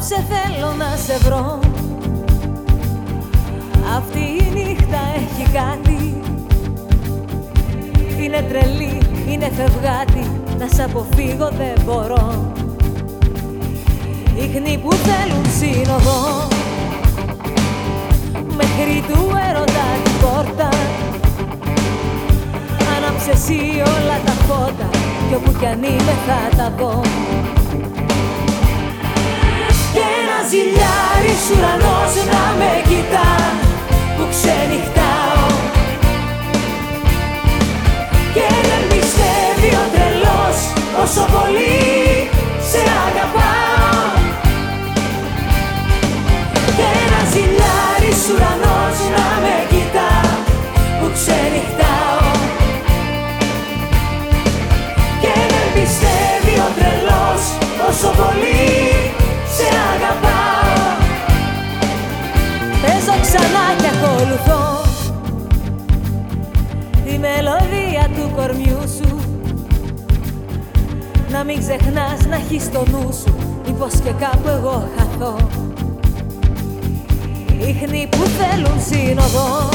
Απόψε θέλω να σε βρω. Αυτή η νύχτα έχει κάτι. Είναι τρελή, είναι φευγάτη. Να σ' αποφύγω δεν μπορώ. Ίχνη που θέλουν σύνοδο. Μέχρι του έρωτα την πόρτα. Άναψε εσύ όλα τα φώτα. Κι όπου κι αν είμαι θα τα δω ζηλιάρης ουρανός να με κοιτάς Να μην ξεχνάς να έχεις στο νου σου Μήπως και κάπου εγώ χαθώ. Ίχνη που θέλουν σύνοδο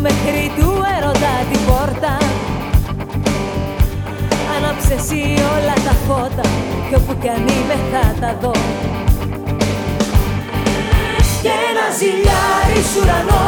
Μέχρι του έρωτα την πόρτα. Άναψε εσύ όλα τα φώτα Κι όπου κι αν είμαι θα τα δω. Και ένα ζηλιάρης ουρανός